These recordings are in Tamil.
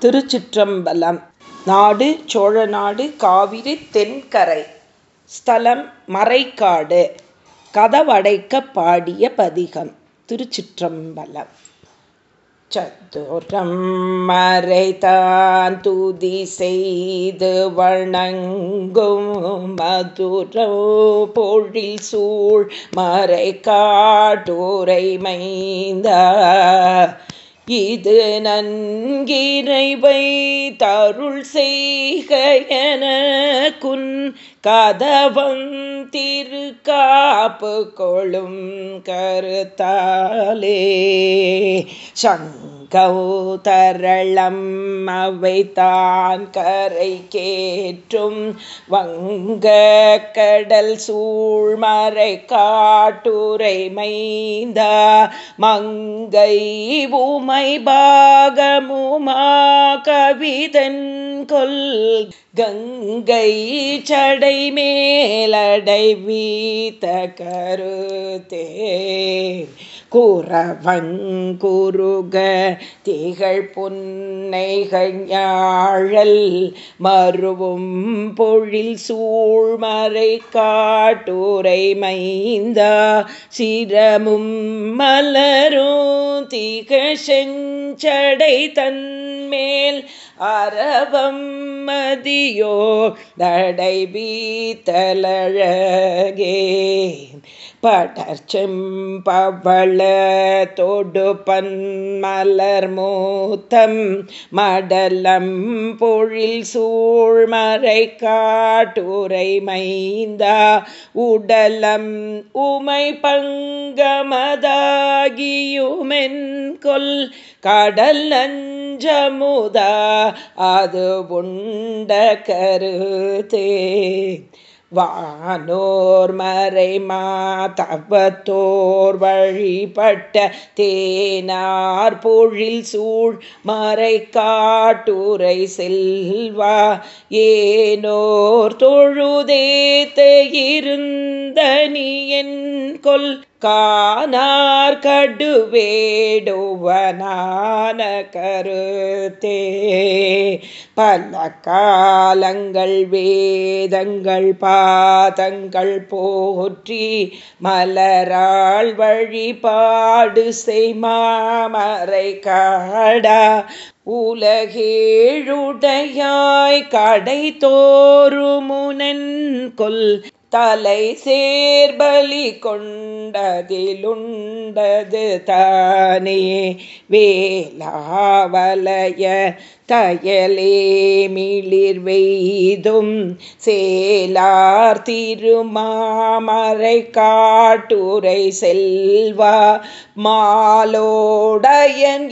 திருச்சிற்றம்பலம். நாடு சோழநாடு காவிரி தென்கரை. ஸ்தலம் மறைக்காடு. கதவடைக்க பாடிய பதிகம் திருச்சிற்றம்பலம். சத்துரம் மறைதான் துதி செய்து வணங்கும் மதுரோ பொழில் சூழ் மறை காட்டுரை மைந்த இது நன்கிறைவை தருள் செய்கையன குன் கதவம் திரு காப்பு கொளும் கருத்தாலே. சங்க கௌதரளம் தான் கரை கேற்றும் வங்க கடல் சூழ்மறை காட்டுரை மைந்தா மங்கை உமை பாகமுமா கவிதன் கொல் கங்கை சடை மேலடை வீத்த கருத்தே குறவங்குருக திகழ் புன்னைகள் ஞாழல் மருவும் பொழில் சூழ்மறை காட்டுரை மைந்தா சிரமும் மலரும் திகழ் செஞ்சடை தன் மேல் அரவம் மதியோ தடை பீத்தலழகே படர்ச்செம்பவள தொடு பன்மலர் மூத்தம் மடலம் பொழில் சூழ்மறை காட்டுரை மைந்தா உடலம் உமை பங்கமதாகியுமென் கொல் கடல் நஞ்சம் அமுதா அது உண்ட கருத்தே. வானோர் மறை மாதவத்தோர் வழிபட்ட தேனார் பொழில் சூழ் மறை காட்டுரை செல்வா. ஏனோர் தொழுதேத்த இருந்த நீ என் கொல் காணா கடுவேடுவனான கருத்தே பல காலங்கள் வேதங்கள் பாதங்கள் போற்றி மலராள் வழிபாடு செய்மாமரை காடா. உலகேழுடையாய் கடை தோறுமுனன் கொல் தலை சேர்பலி கொண்டதிலுண்டது தானே. வேலாவலய தயலே மிளிர் வெய்தும் சேலார் திருமாமரை காட்டுரை செல்வா. மாலோடையன்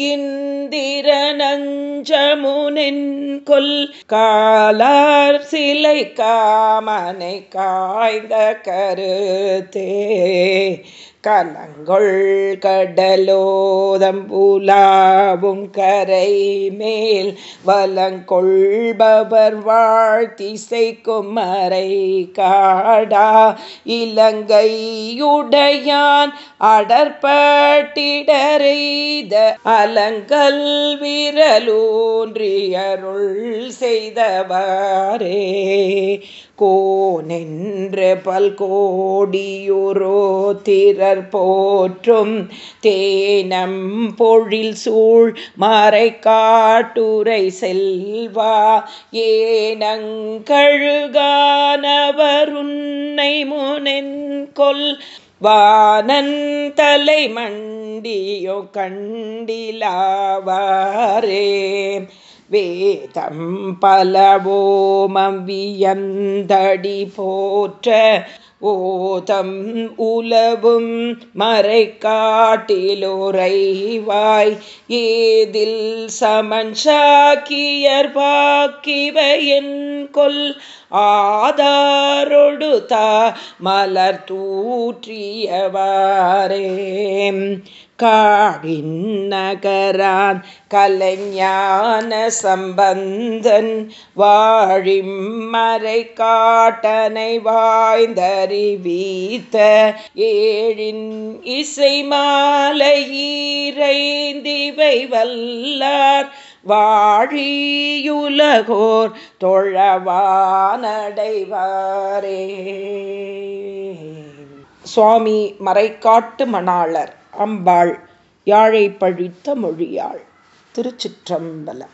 இந்திர நஞ்சமுனின் கொல் காலார் சிலை காமனை காய்ந்த கருத்தே. கலங்கொள் கடலோதம் புலாவும் கரை மேல் வலங்கொள்பவர் வாழ்த்திசைக்கும் மறை காடா இலங்கையுடையான் அடற்பட்டிடரைத அலங்கல் விரலூன்றியருள் செய்தவாரே. கோனென்று பல்கோடியுரோ திரர் போற்றும் தேனம் பொழில் சூழ் மறை காட்டுரை செல்வா. ஏனங்கழுகானவருன்னை முனென்கொல் வானன் தலை மண்டியோ கண்டிலாவாரே. வேதம் பலவோமம் வியந்தடி போற்ற ஓதம் உலவும் மறை காட்டிலுரைவாய் ஏதில் சமன் சாக்கியர் பாக்கிவையின் கொல் ஆதாரொடுத்த மலர் தூற்றியவாரே காழின் நகரான் கலைஞான சம்பந்தன் வாழிம் காட்டனை வாய்ந்தறிவீத்த ஏழின் இசை மாலையீரைந்திவை வல்லார் வாழியுலகோர் தொழவானடைவாரே. சுவாமி மறைக்காட்டு மணாளர் அம்பாள் யாழை பழித்த மொழியாள் திருச்சிற்றம்பலம்.